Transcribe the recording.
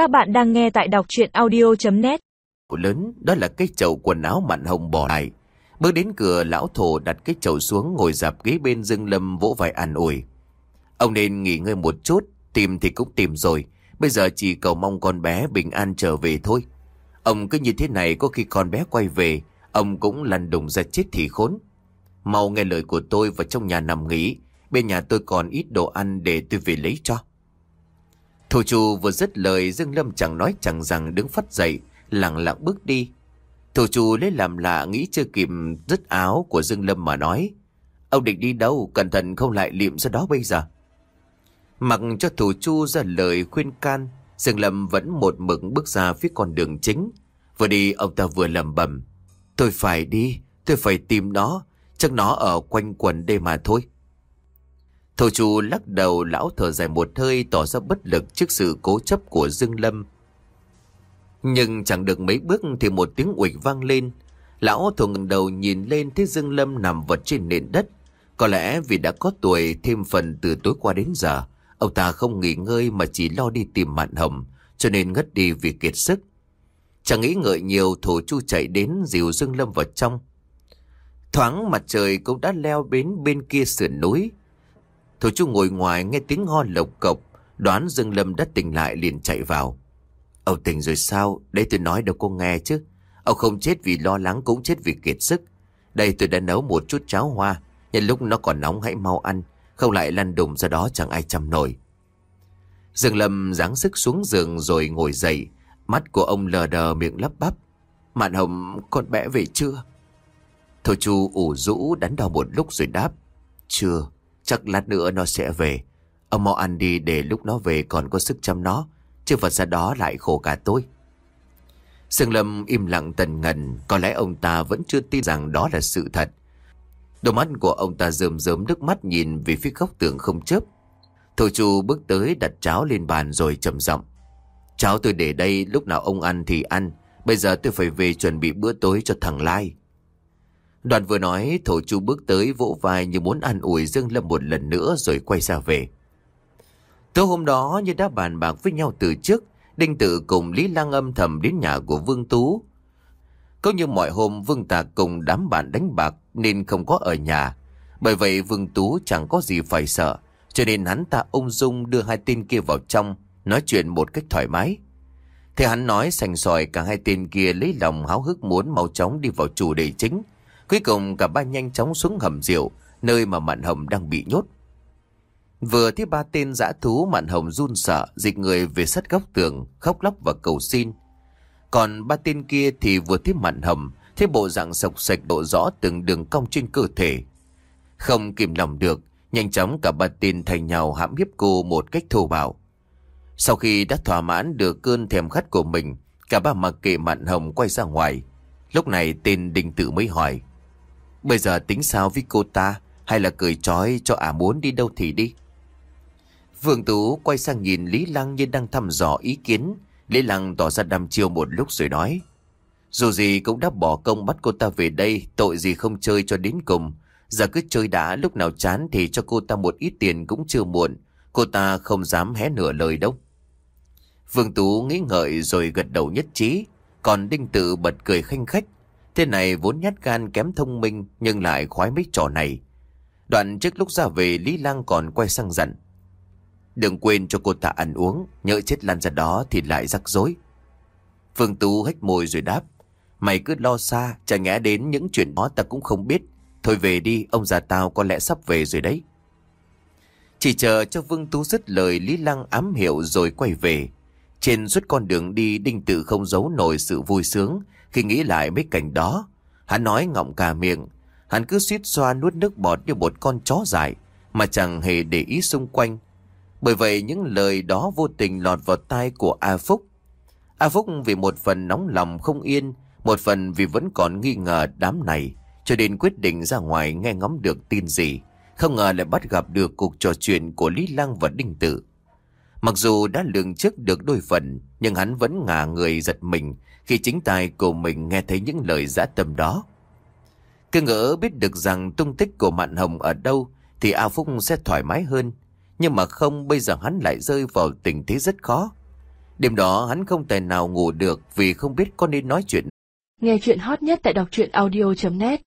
Các bạn đang nghe tại đọc chuyện audio.net Lớn đó là cái chậu quần áo mặn hồng bỏ lại. Bước đến cửa lão thổ đặt cái chậu xuống ngồi dạp ghế bên Dương Lâm vỗ vai an ủi. Ông nên nghỉ ngơi một chút, tìm thì cũng tìm rồi. Bây giờ chỉ cầu mong con bé bình an trở về thôi. Ông cứ như thế này có khi con bé quay về, ông cũng lăn đùng ra chết thì khốn. Mau nghe lời của tôi vào trong nhà nằm nghỉ. Bên nhà tôi còn ít đồ ăn để tôi về lấy cho. Thủ chủ vừa dứt lời Dương Lâm chẳng nói chẳng rằng đứng phát dậy, lặng lặng bước đi. Thủ chủ lấy làm lạ nghĩ chưa kịp dứt áo của Dương Lâm mà nói. Ông định đi đâu, cẩn thận không lại liệm ra đó bây giờ. Mặc cho thủ chu ra lời khuyên can, Dương Lâm vẫn một mực bước ra phía con đường chính. Vừa đi ông ta vừa lầm bầm. Tôi phải đi, tôi phải tìm nó, chắc nó ở quanh quần đây mà thôi. Thổ chủ lắc đầu lão thở dài một hơi tỏ ra bất lực trước sự cố chấp của Dương Lâm. Nhưng chẳng được mấy bước thì một tiếng uịch vang lên. Lão thổ ngẩng đầu nhìn lên thấy Dương Lâm nằm vật trên nền đất. Có lẽ vì đã có tuổi thêm phần từ tối qua đến giờ, ông ta không nghỉ ngơi mà chỉ lo đi tìm mạn hồng, cho nên ngất đi vì kiệt sức. Chẳng nghĩ ngợi nhiều thổ chu chạy đến dìu Dương Lâm vào trong. Thoáng mặt trời cũng đã leo đến bên kia sườn núi. Thổ chú ngồi ngoài nghe tiếng ho lộc cộc, đoán Dương Lâm đã tỉnh lại liền chạy vào. Ông tỉnh rồi sao? Đây tôi nói đâu có nghe chứ. Ông không chết vì lo lắng cũng chết vì kiệt sức. Đây tôi đã nấu một chút cháo hoa, nhân lúc nó còn nóng hãy mau ăn, không lại lăn đùng ra đó chẳng ai chăm nổi. Dương Lâm giáng sức xuống giường rồi ngồi dậy, mắt của ông lờ đờ miệng lắp bắp. Mạn Hồng, con bé về chưa? Thôi chú ủ rũ đắn đo một lúc rồi đáp. Chưa, chắc lát nữa nó sẽ về. Ông mau ăn đi để lúc nó về còn có sức chăm nó. Chứ vật ra đó lại khổ cả tôi. Sương Lâm im lặng tần ngần. Có lẽ ông ta vẫn chưa tin rằng đó là sự thật. Đôi mắt của ông ta rơm rớm nước mắt nhìn về phía góc tường không chớp. Thổ chu bước tới đặt cháo lên bàn rồi trầm giọng. Cháo tôi để đây, lúc nào ông ăn thì ăn. Bây giờ tôi phải về chuẩn bị bữa tối cho thằng Lai. Đoàn vừa nói, thổ chu bước tới vỗ vai như muốn ăn ủi Dương Lâm một lần nữa rồi quay ra về. Tối hôm đó như đã bàn bạc với nhau từ trước, Đinh Tự cùng Lý Lăng âm thầm đến nhà của Vương Tú. có như mọi hôm Vương tạc cùng đám bạn đánh bạc nên không có ở nhà. Bởi vậy Vương Tú chẳng có gì phải sợ, cho nên hắn ta ung dung đưa hai tên kia vào trong, nói chuyện một cách thoải mái. Thế hắn nói sành sỏi cả hai tên kia lấy lòng háo hức muốn mau chóng đi vào chủ đề chính. Cuối cùng cả ba nhanh chóng xuống hầm rượu, nơi mà Mạn Hồng đang bị nhốt. Vừa thấy ba tên dã thú Mạn Hồng run sợ, dịch người về sát góc tường, khóc lóc và cầu xin. Còn ba tên kia thì vừa thấy Mạn Hồng, thấy bộ dạng sọc sạch độ rõ từng đường cong trên cơ thể. Không kìm lòng được, nhanh chóng cả ba tên thành nhau hãm hiếp cô một cách thô bạo. Sau khi đã thỏa mãn được cơn thèm khát của mình, cả ba mặc kệ Mạn Hồng quay ra ngoài. Lúc này tên Đình Tử mới hỏi. Bây giờ tính sao với cô ta? Hay là cười trói cho ả muốn đi đâu thì đi? Vương Tú quay sang nhìn Lý Lăng như đang thăm dò ý kiến. Lý Lăng tỏ ra đăm chiêu một lúc rồi nói, Dù gì cũng đã bỏ công bắt cô ta về đây, Tội gì không chơi cho đến cùng. Giờ cứ chơi đã, lúc nào chán Thì cho cô ta một ít tiền cũng chưa muộn. Cô ta không dám hé nửa lời đâu. Vương Tú nghĩ ngợi rồi gật đầu nhất trí. Còn Đinh Tự bật cười khanh khách Thế này vốn nhát gan kém thông minh nhưng lại khoái mấy trò này. Đoạn trước lúc ra về Lý Lang còn quay sang dặn. Đừng quên cho cô ta ăn uống, nhỡ chết lan ra đó thì lại rắc rối. Phương Tú hách môi rồi đáp. Mày cứ lo xa, chả nghe đến những chuyện đó ta cũng không biết. Thôi về đi, ông già tao có lẽ sắp về rồi đấy. Chỉ chờ cho Vương Tú dứt lời Lý Lăng ám hiệu rồi quay về. Trên suốt con đường đi Đinh Tử không giấu nổi sự vui sướng khi nghĩ lại mấy cảnh đó. Hắn nói ngọng cả miệng, hắn cứ suýt xoa nuốt nước bọt như một con chó dại mà chẳng hề để ý xung quanh. Bởi vậy những lời đó vô tình lọt vào tai của A Phúc. A Phúc vì một phần nóng lòng không yên, một phần vì vẫn còn nghi ngờ đám này, cho nên quyết định ra ngoài nghe ngóng được tin gì. Không ngờ lại bắt gặp được cuộc trò chuyện của Lý Lăng và Đinh Tử. Mặc dù đã lường trước được đôi phần, nhưng hắn vẫn ngả người giật mình khi chính tài của mình nghe thấy những lời giã tâm đó. Cứ ngỡ biết được rằng tung tích của Mạn Hồng ở đâu thì A Phúc sẽ thoải mái hơn. Nhưng mà không, bây giờ hắn lại rơi vào tình thế rất khó. Đêm đó hắn không thể nào ngủ được vì không biết có nên nói chuyện. Nghe chuyện hot nhất tại đọc truyện audio.net